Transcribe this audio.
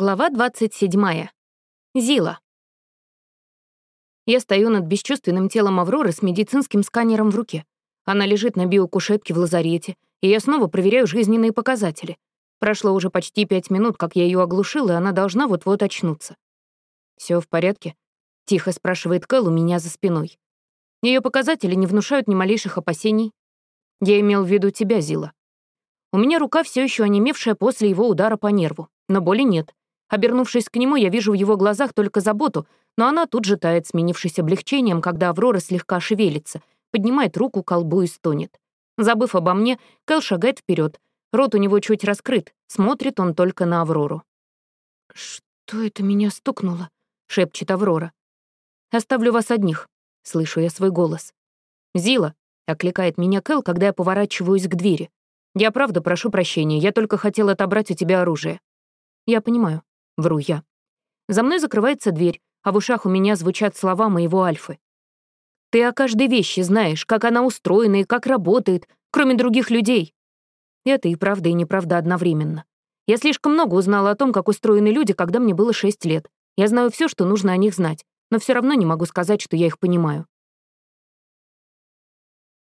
Глава 27. Зила. Я стою над бесчувственным телом Авроры с медицинским сканером в руке. Она лежит на биокушетке в лазарете, и я снова проверяю жизненные показатели. Прошло уже почти пять минут, как я ее оглушил, и она должна вот-вот очнуться. Все в порядке?» — тихо спрашивает Кэл у меня за спиной. Ее показатели не внушают ни малейших опасений. Я имел в виду тебя, Зила. У меня рука все еще онемевшая после его удара по нерву, но боли нет. Обернувшись к нему, я вижу в его глазах только заботу, но она тут же тает, сменившись облегчением, когда Аврора слегка шевелится, поднимает руку к колбу и стонет. Забыв обо мне, Кэл шагает вперед. Рот у него чуть раскрыт, смотрит он только на Аврору. «Что это меня стукнуло?» — шепчет Аврора. «Оставлю вас одних», — слышу я свой голос. «Зила», — окликает меня Кэл, когда я поворачиваюсь к двери. «Я правда прошу прощения, я только хотел отобрать у тебя оружие». «Я понимаю», Вру я. За мной закрывается дверь, а в ушах у меня звучат слова моего Альфы. «Ты о каждой вещи знаешь, как она устроена и как работает, кроме других людей». Это и правда, и неправда одновременно. Я слишком много узнала о том, как устроены люди, когда мне было шесть лет. Я знаю все, что нужно о них знать, но все равно не могу сказать, что я их понимаю.